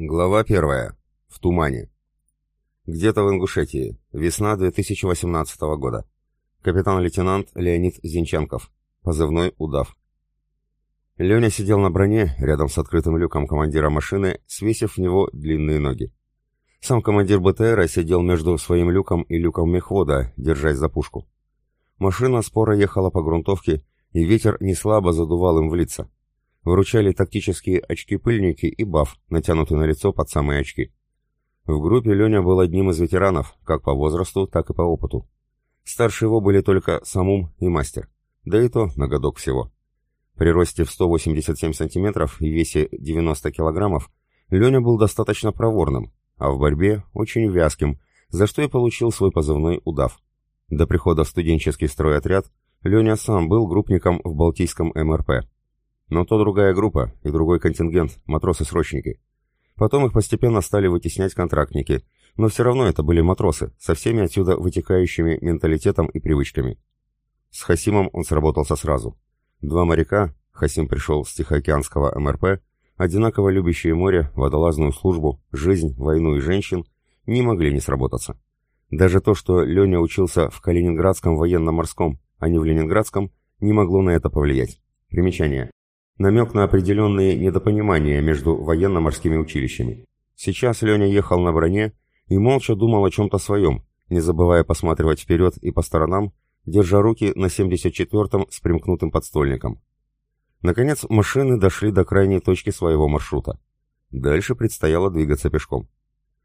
Глава первая. В тумане. Где-то в Ингушетии. Весна 2018 года. Капитан-лейтенант Леонид Зинченков. Позывной «Удав». Леня сидел на броне, рядом с открытым люком командира машины, свесив в него длинные ноги. Сам командир БТРа сидел между своим люком и люком мехвода, держась за пушку. Машина споро ехала по грунтовке, и ветер неслабо задувал им в лица. Вручали тактические очки-пыльники и баф, натянутый на лицо под самые очки. В группе Леня был одним из ветеранов, как по возрасту, так и по опыту. Старше его были только Самум и Мастер, да и то на годок всего. При росте в 187 сантиметров и весе 90 килограммов Леня был достаточно проворным, а в борьбе очень вязким, за что и получил свой позывной «Удав». До прихода в студенческий стройотряд Леня сам был группником в Балтийском МРП. Но то другая группа и другой контингент, матросы-срочники. Потом их постепенно стали вытеснять контрактники, но все равно это были матросы, со всеми отсюда вытекающими менталитетом и привычками. С Хасимом он сработался сразу. Два моряка, Хасим пришел с Тихоокеанского МРП, одинаково любящие море, водолазную службу, жизнь, войну и женщин, не могли не сработаться. Даже то, что Леня учился в Калининградском военно-морском, а не в Ленинградском, не могло на это повлиять. Примечание намек на определенные недопонимания между военно-морскими училищами. Сейчас Леня ехал на броне и молча думал о чем-то своем, не забывая посматривать вперед и по сторонам, держа руки на 74-м с примкнутым подстольником. Наконец, машины дошли до крайней точки своего маршрута. Дальше предстояло двигаться пешком.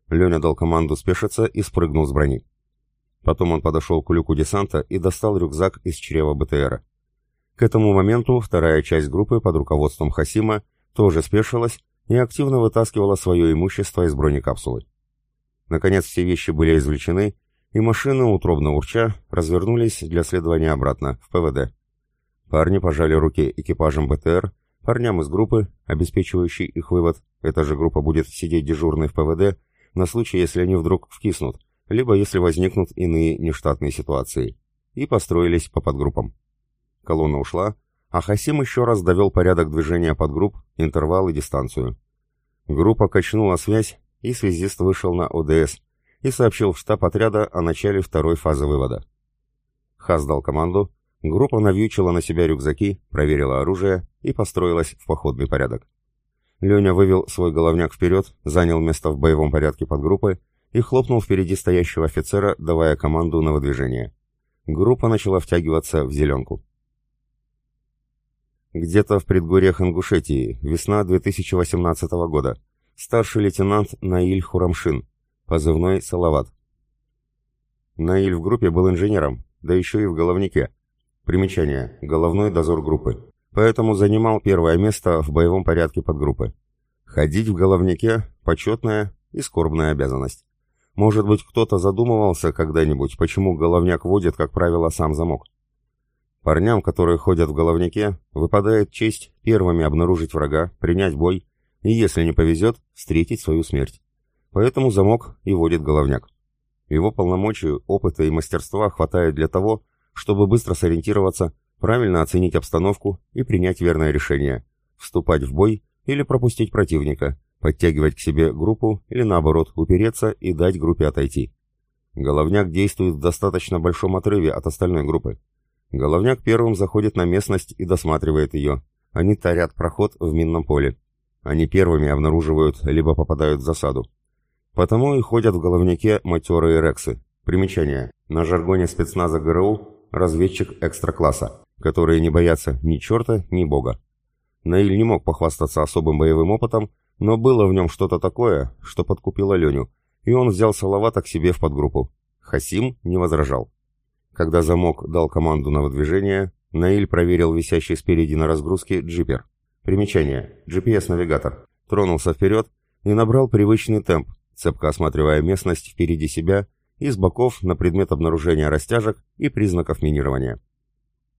Леня дал команду спешиться и спрыгнул с брони. Потом он подошел к люку десанта и достал рюкзак из чрева БТРа. К этому моменту вторая часть группы под руководством Хасима тоже спешилась и активно вытаскивала свое имущество из бронекапсулы. Наконец все вещи были извлечены, и машины, утробно урча, развернулись для следования обратно, в ПВД. Парни пожали руки экипажам БТР, парням из группы, обеспечивающей их вывод, эта же группа будет сидеть дежурной в ПВД, на случай, если они вдруг вкиснут, либо если возникнут иные нештатные ситуации, и построились по подгруппам. Колонна ушла, а Хасим еще раз довел порядок движения подгрупп, интервал и дистанцию. Группа качнула связь, и связист вышел на ОДС и сообщил в штаб отряда о начале второй фазы вывода. Хас дал команду, группа навьючила на себя рюкзаки, проверила оружие и построилась в походный порядок. Леня вывел свой головняк вперед, занял место в боевом порядке подгруппы и хлопнул впереди стоящего офицера, давая команду на выдвижение. Группа начала втягиваться в зеленку. Где-то в предгорьях Ингушетии, весна 2018 года. Старший лейтенант Наиль Хурамшин, позывной Салават. Наиль в группе был инженером, да еще и в головнике. Примечание. Головной дозор группы. Поэтому занимал первое место в боевом порядке подгруппы. Ходить в головнике – почетная и скорбная обязанность. Может быть, кто-то задумывался когда-нибудь, почему головняк водит, как правило, сам замок. Парням, которые ходят в головнике, выпадает честь первыми обнаружить врага, принять бой и, если не повезет, встретить свою смерть. Поэтому замок и водит головняк. Его полномочий, опыта и мастерства хватает для того, чтобы быстро сориентироваться, правильно оценить обстановку и принять верное решение – вступать в бой или пропустить противника, подтягивать к себе группу или наоборот упереться и дать группе отойти. Головняк действует в достаточно большом отрыве от остальной группы. Головняк первым заходит на местность и досматривает ее. Они тарят проход в минном поле. Они первыми обнаруживают, либо попадают в засаду. Потому и ходят в головняке матерые рексы. Примечание. На жаргоне спецназа ГРУ разведчик экстра-класса, которые не боятся ни черта, ни бога. Наиль не мог похвастаться особым боевым опытом, но было в нем что-то такое, что подкупило Леню, и он взял Салавата к себе в подгруппу. Хасим не возражал. Когда замок дал команду на выдвижение, Наиль проверил висящий спереди на разгрузке джипер. Примечание. GPS-навигатор. Тронулся вперед и набрал привычный темп, цепко осматривая местность впереди себя и с боков на предмет обнаружения растяжек и признаков минирования.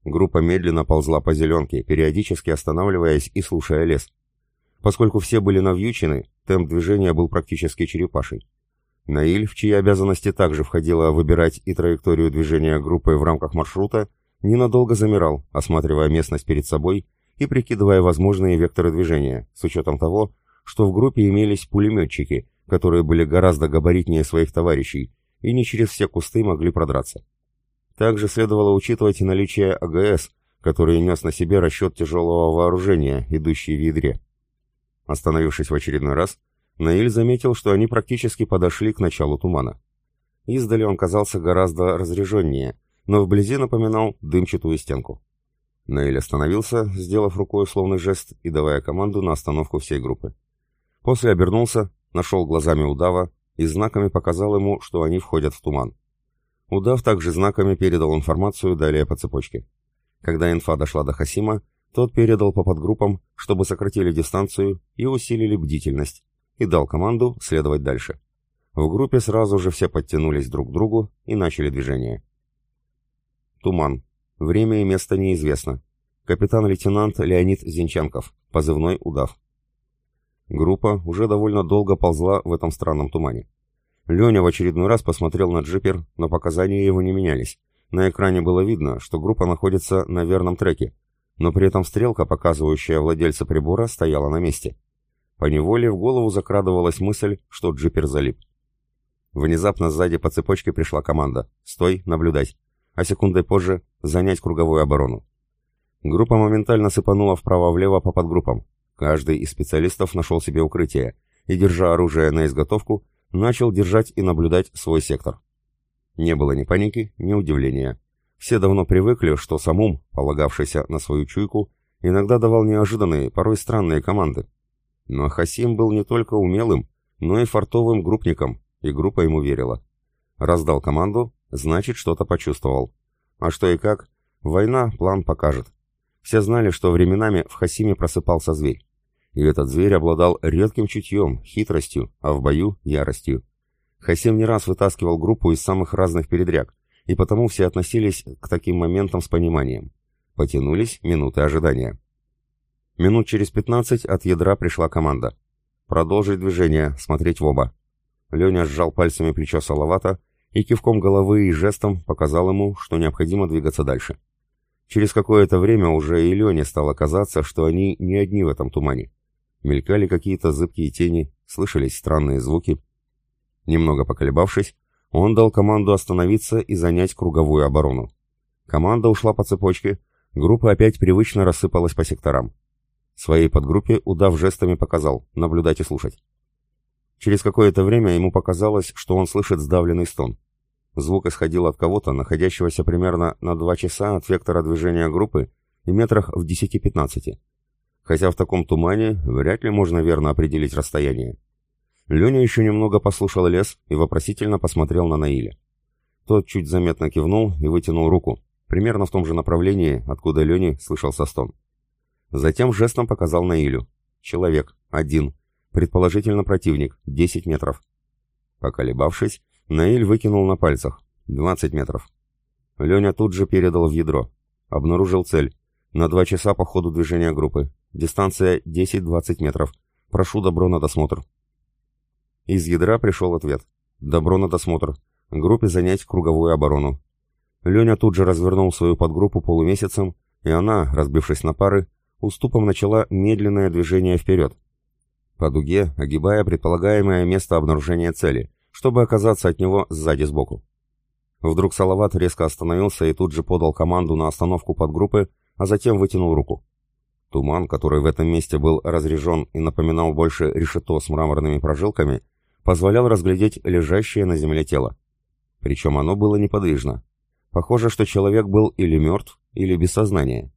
Группа медленно ползла по зеленке, периодически останавливаясь и слушая лес. Поскольку все были навьючены, темп движения был практически черепаший. Наиль, в чьи обязанности также входило выбирать и траекторию движения группы в рамках маршрута, ненадолго замирал, осматривая местность перед собой и прикидывая возможные векторы движения, с учетом того, что в группе имелись пулеметчики, которые были гораздо габаритнее своих товарищей и не через все кусты могли продраться. Также следовало учитывать и наличие АГС, который нес на себе расчет тяжелого вооружения, идущий в ядре. Остановившись в очередной раз, Наиль заметил, что они практически подошли к началу тумана. Издали он казался гораздо разреженнее, но вблизи напоминал дымчатую стенку. Наиль остановился, сделав рукой условный жест и давая команду на остановку всей группы. После обернулся, нашел глазами удава и знаками показал ему, что они входят в туман. Удав также знаками передал информацию далее по цепочке. Когда инфа дошла до Хасима, тот передал по подгруппам, чтобы сократили дистанцию и усилили бдительность, и дал команду следовать дальше. В группе сразу же все подтянулись друг к другу и начали движение. Туман. Время и место неизвестно. Капитан-лейтенант Леонид Зинченков. Позывной «Удав». Группа уже довольно долго ползла в этом странном тумане. Леня в очередной раз посмотрел на джипер, но показания его не менялись. На экране было видно, что группа находится на верном треке, но при этом стрелка, показывающая владельца прибора, стояла на месте. По неволе в голову закрадывалась мысль, что джипер залип. Внезапно сзади по цепочке пришла команда «Стой, наблюдать», а секундой позже «Занять круговую оборону». Группа моментально сыпанула вправо-влево по подгруппам. Каждый из специалистов нашел себе укрытие и, держа оружие на изготовку, начал держать и наблюдать свой сектор. Не было ни паники, ни удивления. Все давно привыкли, что самум, полагавшийся на свою чуйку, иногда давал неожиданные, порой странные команды. Но Хасим был не только умелым, но и фартовым группником, и группа ему верила. Раздал команду, значит, что-то почувствовал. А что и как, война план покажет. Все знали, что временами в Хасиме просыпался зверь. И этот зверь обладал редким чутьем, хитростью, а в бою — яростью. Хасим не раз вытаскивал группу из самых разных передряг, и потому все относились к таким моментам с пониманием. Потянулись минуты ожидания. Минут через пятнадцать от ядра пришла команда. Продолжить движение, смотреть в оба. Леня сжал пальцами плечо Салавата и кивком головы и жестом показал ему, что необходимо двигаться дальше. Через какое-то время уже и Лене стало казаться, что они не одни в этом тумане. Мелькали какие-то зыбкие тени, слышались странные звуки. Немного поколебавшись, он дал команду остановиться и занять круговую оборону. Команда ушла по цепочке, группа опять привычно рассыпалась по секторам. Своей подгруппе удав жестами показал наблюдать и слушать. Через какое-то время ему показалось, что он слышит сдавленный стон. Звук исходил от кого-то, находящегося примерно на два часа от вектора движения группы и метрах в 10-15. Хотя в таком тумане вряд ли можно верно определить расстояние. Леня еще немного послушал лес и вопросительно посмотрел на Наиля. Тот чуть заметно кивнул и вытянул руку, примерно в том же направлении, откуда Лене слышался стон. Затем жестом показал Наилю. Человек, один, предположительно противник, 10 метров. Поколебавшись, Наиль выкинул на пальцах. 20 метров. Леня тут же передал в ядро. Обнаружил цель. На два часа по ходу движения группы. Дистанция 10-20 метров. Прошу добро на досмотр. Из ядра пришел ответ. Добро на досмотр. Группе занять круговую оборону. Леня тут же развернул свою подгруппу полумесяцем, и она, разбившись на пары, уступом начала медленное движение вперед. По дуге, огибая предполагаемое место обнаружения цели, чтобы оказаться от него сзади сбоку. Вдруг Салават резко остановился и тут же подал команду на остановку подгруппы, а затем вытянул руку. Туман, который в этом месте был разрежен и напоминал больше решето с мраморными прожилками, позволял разглядеть лежащее на земле тело. Причем оно было неподвижно. Похоже, что человек был или мертв, или без сознания.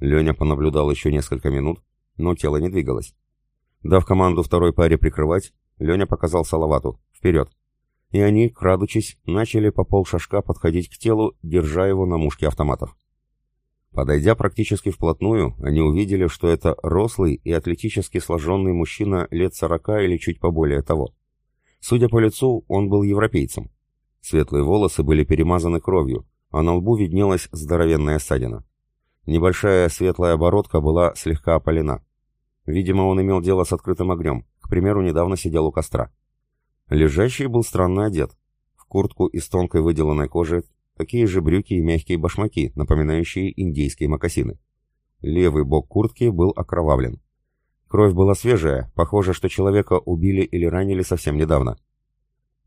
Леня понаблюдал еще несколько минут, но тело не двигалось. Дав команду второй паре прикрывать, Леня показал Салавату «Вперед!» И они, крадучись, начали по полшажка подходить к телу, держа его на мушке автоматов. Подойдя практически вплотную, они увидели, что это рослый и атлетически сложенный мужчина лет сорока или чуть поболее того. Судя по лицу, он был европейцем. Светлые волосы были перемазаны кровью, а на лбу виднелась здоровенная ссадина. Небольшая светлая оборотка была слегка опалена. Видимо, он имел дело с открытым огнем, к примеру, недавно сидел у костра. Лежащий был странно одет. В куртку из тонкой выделанной кожи, такие же брюки и мягкие башмаки, напоминающие индейские мокасины. Левый бок куртки был окровавлен. Кровь была свежая, похоже, что человека убили или ранили совсем недавно.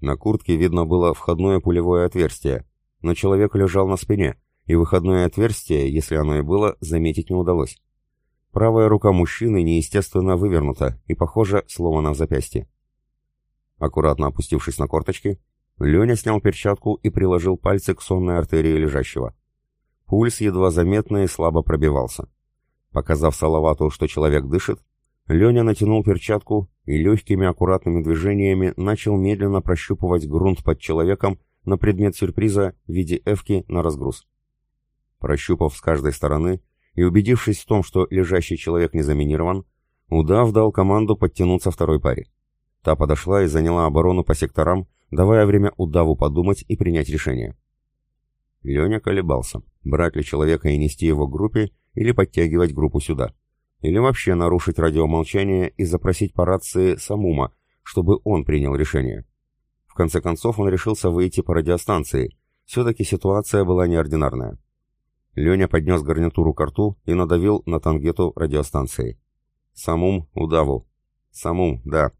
На куртке видно было входное пулевое отверстие, но человек лежал на спине, и выходное отверстие, если оно и было, заметить не удалось. Правая рука мужчины неестественно вывернута и, похоже, сломана в запястье. Аккуратно опустившись на корточки, Леня снял перчатку и приложил пальцы к сонной артерии лежащего. Пульс едва заметно и слабо пробивался. Показав Салавату, что человек дышит, Леня натянул перчатку и легкими аккуратными движениями начал медленно прощупывать грунт под человеком на предмет сюрприза в виде эвки на разгруз. Прощупав с каждой стороны и убедившись в том, что лежащий человек не заминирован, удав дал команду подтянуться второй паре. Та подошла и заняла оборону по секторам, давая время удаву подумать и принять решение. Леня колебался, брать ли человека и нести его к группе, или подтягивать группу сюда. Или вообще нарушить радиомолчание и запросить по рации Самума, чтобы он принял решение. В конце концов он решился выйти по радиостанции. Все-таки ситуация была неординарная. Леня поднес гарнитуру к рту и надавил на тангету радиостанции. «Самум, удаву». «Самум, да».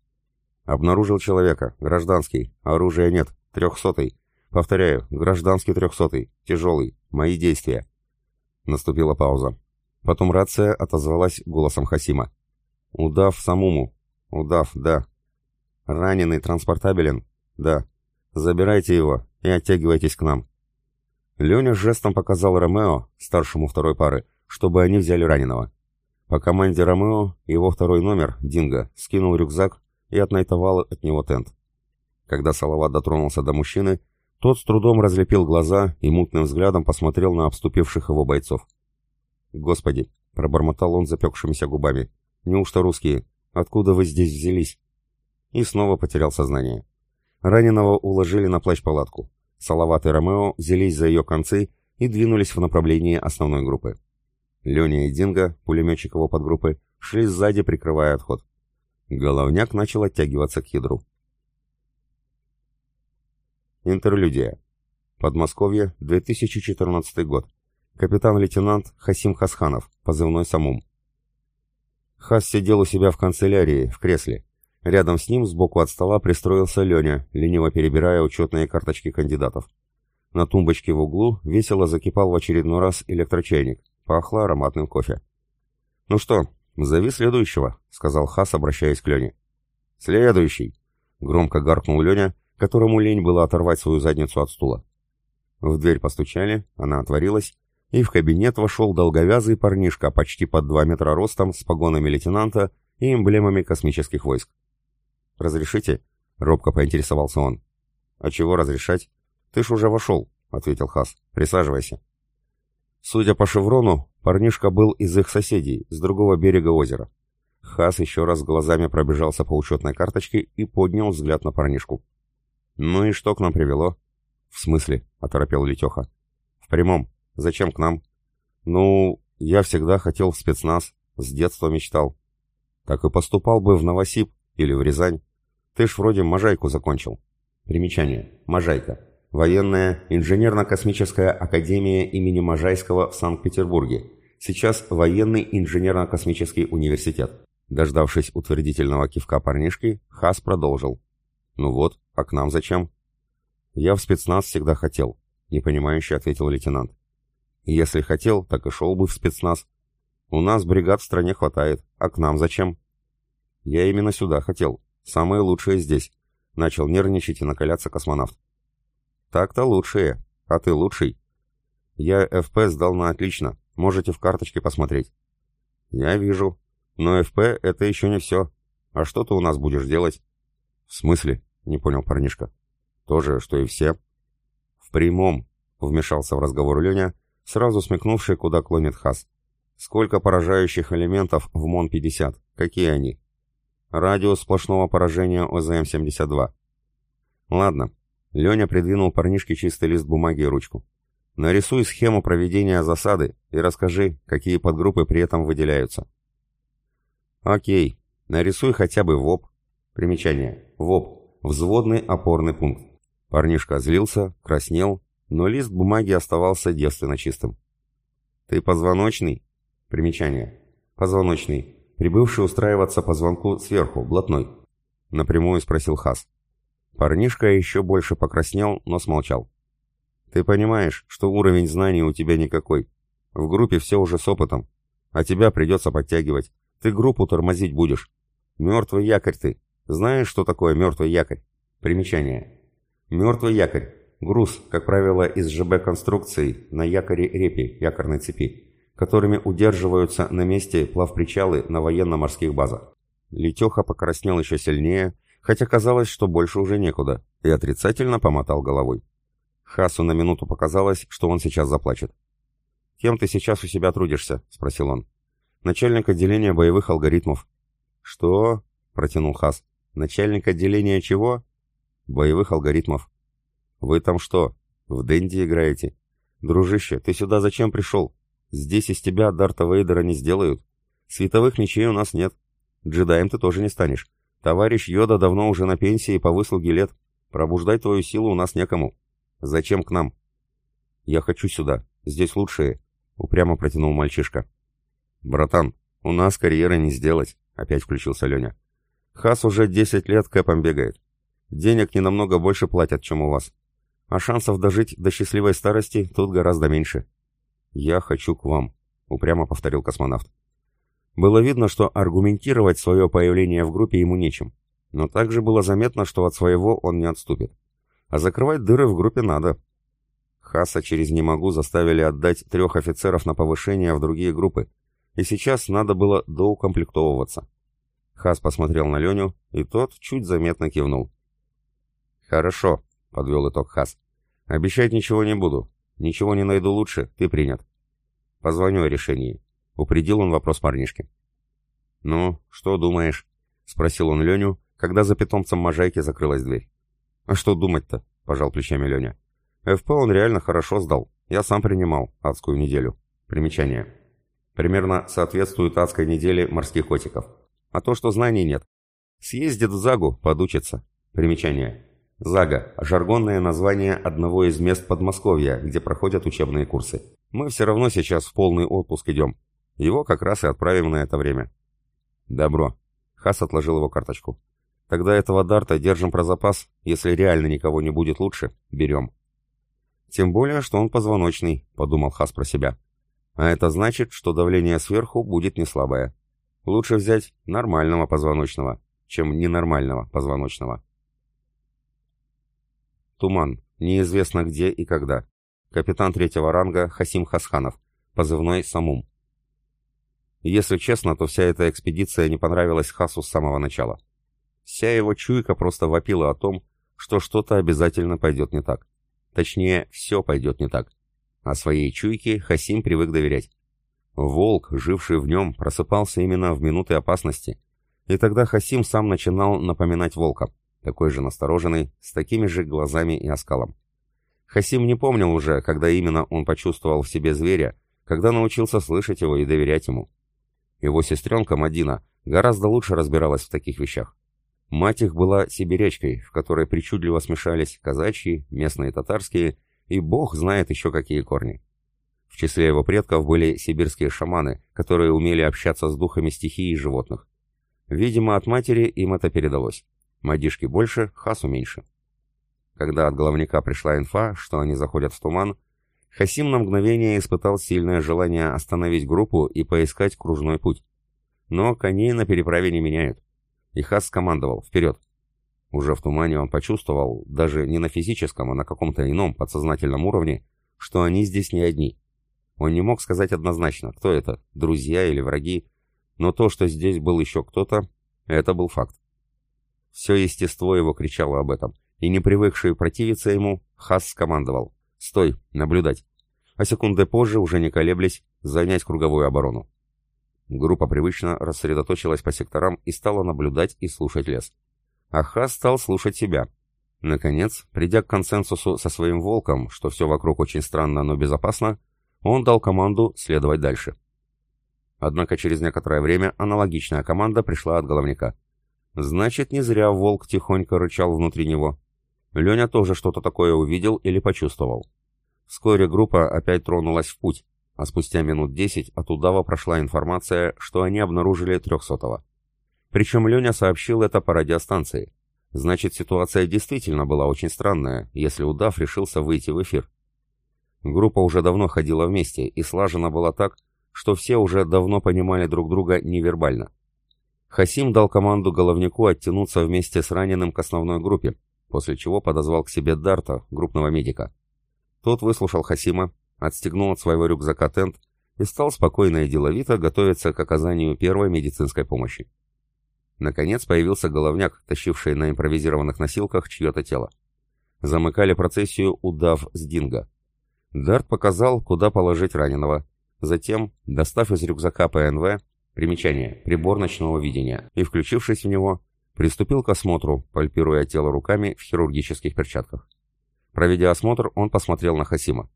«Обнаружил человека. Гражданский. Оружия нет. Трехсотый. Повторяю, гражданский трехсотый. Тяжелый. Мои действия». Наступила пауза. Потом рация отозвалась голосом Хасима. «Удав Самуму». «Удав, да». «Раненый транспортабелен?» «Да». «Забирайте его и оттягивайтесь к нам». Леня жестом показал Ромео, старшему второй пары, чтобы они взяли раненого. По команде Ромео его второй номер, Динго, скинул рюкзак и отнайтовал от него тент. Когда Салават дотронулся до мужчины, тот с трудом разлепил глаза и мутным взглядом посмотрел на обступивших его бойцов. «Господи!» — пробормотал он запекшимися губами. «Неужто русские? Откуда вы здесь взялись?» И снова потерял сознание. Раненого уложили на плащ-палатку. Салават и Ромео взялись за ее концы и двинулись в направлении основной группы. Леня и Динго, пулеметчик его подгруппы, шли сзади, прикрывая отход. Головняк начал оттягиваться к ядру. Интерлюдия. Подмосковье, 2014 год. Капитан-лейтенант Хасим Хасханов, позывной Самум. Хас сидел у себя в канцелярии, в кресле. Рядом с ним, сбоку от стола, пристроился Леня, лениво перебирая учетные карточки кандидатов. На тумбочке в углу весело закипал в очередной раз электрочайник. Пахло ароматным кофе. «Ну что, зови следующего», — сказал Хас, обращаясь к Лене. «Следующий», — громко гаркнул Леня, которому лень было оторвать свою задницу от стула. В дверь постучали, она отворилась, и в кабинет вошел долговязый парнишка почти под два метра ростом с погонами лейтенанта и эмблемами космических войск. «Разрешите?» — робко поинтересовался он. «А чего разрешать? Ты ж уже вошел», — ответил Хас. «Присаживайся». Судя по шеврону, парнишка был из их соседей, с другого берега озера. Хас еще раз глазами пробежался по учетной карточке и поднял взгляд на парнишку. «Ну и что к нам привело?» «В смысле?» — оторопел Летеха. «В прямом. Зачем к нам? Ну, я всегда хотел в спецназ, с детства мечтал. Так и поступал бы в Новосиб или в Рязань. Ты ж вроде Можайку закончил. Примечание. Можайка. Военная инженерно-космическая академия имени Можайского в Санкт-Петербурге. Сейчас военный инженерно-космический университет. Дождавшись утвердительного кивка парнишки, Хас продолжил. «Ну вот, а к нам зачем?» «Я в спецназ всегда хотел», — непонимающе ответил лейтенант. Если хотел, так и шел бы в спецназ. У нас бригад в стране хватает, а к нам зачем? Я именно сюда хотел. Самые лучшие здесь. Начал нервничать и накаляться космонавт. Так-то лучшие. А ты лучший? Я ФП сдал на отлично. Можете в карточке посмотреть. Я вижу. Но ФП это еще не все. А что ты у нас будешь делать? В смысле? Не понял парнишка. То же, что и все. В прямом, вмешался в разговор Леня, сразу смекнувший, куда клонит Хас. Сколько поражающих элементов в МОН-50? Какие они? Радиус сплошного поражения ОЗМ-72. Ладно. Леня придвинул парнишке чистый лист бумаги и ручку. Нарисуй схему проведения засады и расскажи, какие подгруппы при этом выделяются. Окей. Нарисуй хотя бы ВОП. Примечание. ВОП. Взводный опорный пункт. Парнишка злился, краснел, но лист бумаги оставался девственно чистым. «Ты позвоночный?» Примечание. «Позвоночный. Прибывший устраиваться по звонку сверху, блатной?» Напрямую спросил Хас. Парнишка еще больше покраснел, но смолчал. «Ты понимаешь, что уровень знаний у тебя никакой. В группе все уже с опытом, а тебя придется подтягивать. Ты группу тормозить будешь. Мертвый якорь ты. Знаешь, что такое мертвый якорь? Примечание. Мертвый якорь. Груз, как правило, из ЖБ-конструкций на якоре репи, якорной цепи, которыми удерживаются на месте плавпричалы на военно-морских базах. Летеха покраснел еще сильнее, хотя казалось, что больше уже некуда, и отрицательно помотал головой. Хасу на минуту показалось, что он сейчас заплачет. «Кем ты сейчас у себя трудишься?» — спросил он. «Начальник отделения боевых алгоритмов». «Что?» — протянул Хас. «Начальник отделения чего?» «Боевых алгоритмов». «Вы там что, в Дэнди играете?» «Дружище, ты сюда зачем пришел? Здесь из тебя Дарта Вейдера не сделают. Световых мечей у нас нет. Джедаем ты тоже не станешь. Товарищ Йода давно уже на пенсии по выслуге лет. Пробуждать твою силу у нас некому. Зачем к нам?» «Я хочу сюда. Здесь лучшие», — упрямо протянул мальчишка. «Братан, у нас карьеры не сделать», — опять включился Леня. «Хас уже десять лет кэпом бегает. Денег не намного больше платят, чем у вас а шансов дожить до счастливой старости тут гораздо меньше. «Я хочу к вам», — упрямо повторил космонавт. Было видно, что аргументировать свое появление в группе ему нечем, но также было заметно, что от своего он не отступит. А закрывать дыры в группе надо. Хаса через «не могу» заставили отдать трех офицеров на повышение в другие группы, и сейчас надо было доукомплектовываться. Хас посмотрел на Леню, и тот чуть заметно кивнул. «Хорошо», — подвел итог Хас. Обещать ничего не буду. Ничего не найду лучше, ты принят. Позвоню о решении. Упредил он вопрос парнишки. «Ну, что думаешь?» — спросил он Леню, когда за питомцем Можайки закрылась дверь. «А что думать-то?» — пожал плечами Леня. «ФП он реально хорошо сдал. Я сам принимал адскую неделю. Примечание. Примерно соответствует адской неделе морских котиков. А то, что знаний нет. Съездит в ЗАГу, подучится. Примечание. ЗАГА – жаргонное название одного из мест Подмосковья, где проходят учебные курсы. Мы все равно сейчас в полный отпуск идем. Его как раз и отправим на это время. Добро. Хас отложил его карточку. Тогда этого дарта держим про запас. Если реально никого не будет лучше, берем. Тем более, что он позвоночный, подумал Хас про себя. А это значит, что давление сверху будет не слабое. Лучше взять нормального позвоночного, чем ненормального позвоночного. Туман. Неизвестно где и когда. Капитан третьего ранга Хасим Хасханов. Позывной Самум. Если честно, то вся эта экспедиция не понравилась Хасу с самого начала. Вся его чуйка просто вопила о том, что что-то обязательно пойдет не так. Точнее, все пойдет не так. А своей чуйке Хасим привык доверять. Волк, живший в нем, просыпался именно в минуты опасности. И тогда Хасим сам начинал напоминать волка такой же настороженный, с такими же глазами и оскалом. Хасим не помнил уже, когда именно он почувствовал в себе зверя, когда научился слышать его и доверять ему. Его сестренка Мадина гораздо лучше разбиралась в таких вещах. Мать их была сибирячкой, в которой причудливо смешались казачьи, местные татарские и бог знает еще какие корни. В числе его предков были сибирские шаманы, которые умели общаться с духами стихии и животных. Видимо, от матери им это передалось. Мадишки больше, Хасу меньше. Когда от головника пришла инфа, что они заходят в туман, Хасим на мгновение испытал сильное желание остановить группу и поискать кружной путь. Но коней на переправе не меняют. И Хас скомандовал «Вперед!». Уже в тумане он почувствовал, даже не на физическом, а на каком-то ином подсознательном уровне, что они здесь не одни. Он не мог сказать однозначно, кто это, друзья или враги, но то, что здесь был еще кто-то, это был факт. Все естество его кричало об этом, и не привыкший противиться ему, Хас скомандовал «Стой, наблюдать!» А секунды позже, уже не колеблясь, занять круговую оборону. Группа привычно рассредоточилась по секторам и стала наблюдать и слушать лес. А Хас стал слушать себя. Наконец, придя к консенсусу со своим волком, что все вокруг очень странно, но безопасно, он дал команду следовать дальше. Однако через некоторое время аналогичная команда пришла от головника. Значит, не зря волк тихонько рычал внутри него. Леня тоже что-то такое увидел или почувствовал. Вскоре группа опять тронулась в путь, а спустя минут десять от удава прошла информация, что они обнаружили трехсотого. Причем Леня сообщил это по радиостанции. Значит, ситуация действительно была очень странная, если удав решился выйти в эфир. Группа уже давно ходила вместе и слажена была так, что все уже давно понимали друг друга невербально. Хасим дал команду головнику оттянуться вместе с раненым к основной группе, после чего подозвал к себе Дарта, группного медика. Тот выслушал Хасима, отстегнул от своего рюкзака тент и стал спокойно и деловито готовиться к оказанию первой медицинской помощи. Наконец появился головняк, тащивший на импровизированных носилках чье-то тело. Замыкали процессию удав с Динго. Дарт показал, куда положить раненого. Затем, достав из рюкзака ПНВ, примечание, прибор ночного видения, и включившись в него, приступил к осмотру, пальпируя тело руками в хирургических перчатках. Проведя осмотр, он посмотрел на Хасима.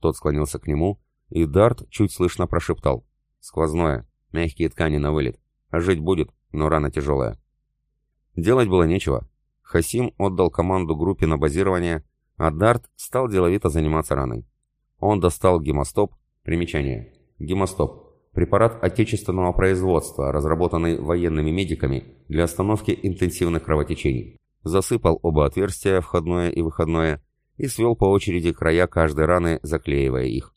Тот склонился к нему, и Дарт чуть слышно прошептал. «Сквозное, мягкие ткани на вылет. А жить будет, но рана тяжелая». Делать было нечего. Хасим отдал команду группе на базирование, а Дарт стал деловито заниматься раной. Он достал гемостоп. Примечание. Гемостоп. Препарат отечественного производства, разработанный военными медиками для остановки интенсивных кровотечений. Засыпал оба отверстия, входное и выходное, и свел по очереди края каждой раны, заклеивая их.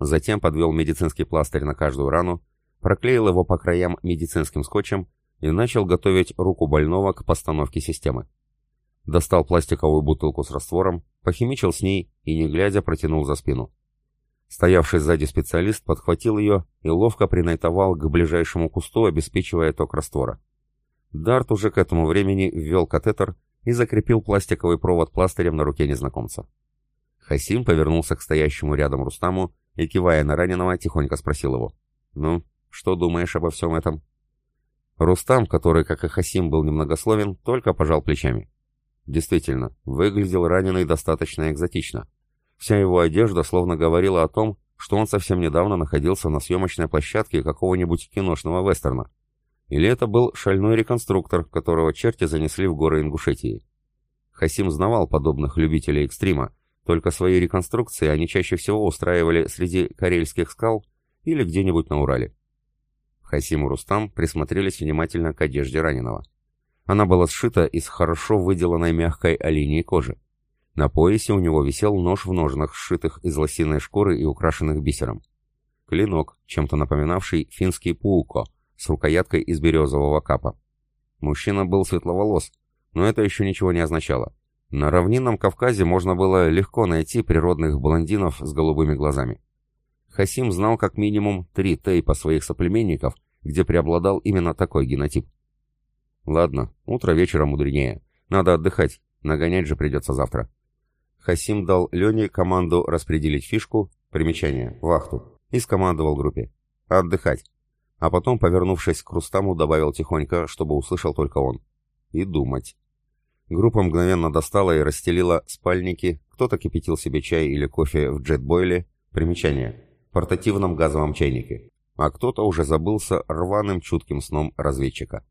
Затем подвел медицинский пластырь на каждую рану, проклеил его по краям медицинским скотчем и начал готовить руку больного к постановке системы. Достал пластиковую бутылку с раствором, похимичил с ней и, не глядя, протянул за спину. Стоявший сзади специалист подхватил ее и ловко принайтовал к ближайшему кусту, обеспечивая ток раствора. Дарт уже к этому времени ввел катетер и закрепил пластиковый провод пластырем на руке незнакомца. Хасим повернулся к стоящему рядом Рустаму и, кивая на раненого, тихонько спросил его. «Ну, что думаешь обо всем этом?» Рустам, который, как и Хасим, был немногословен, только пожал плечами. Действительно, выглядел раненый достаточно экзотично. Вся его одежда словно говорила о том, что он совсем недавно находился на съемочной площадке какого-нибудь киношного вестерна. Или это был шальной реконструктор, которого черти занесли в горы Ингушетии. Хасим знавал подобных любителей экстрима, только свои реконструкции они чаще всего устраивали среди карельских скал или где-нибудь на Урале. Хасим и Рустам присмотрелись внимательно к одежде раненого. Она была сшита из хорошо выделанной мягкой оленей кожи. На поясе у него висел нож в ножнах, сшитых из лосиной шкуры и украшенных бисером. Клинок, чем-то напоминавший финский пауко, с рукояткой из березового капа. Мужчина был светловолос, но это еще ничего не означало. На равнинном Кавказе можно было легко найти природных блондинов с голубыми глазами. Хасим знал как минимум три тейпа своих соплеменников, где преобладал именно такой генотип. Ладно, утро вечера мудренее. Надо отдыхать, нагонять же придется завтра. Хасим дал Лене команду распределить фишку, примечание, вахту, и скомандовал группе. Отдыхать. А потом, повернувшись к Рустаму, добавил тихонько, чтобы услышал только он. И думать. Группа мгновенно достала и расстелила спальники, кто-то кипятил себе чай или кофе в джетбойле, примечание, портативном газовом чайнике, а кто-то уже забылся рваным чутким сном разведчика.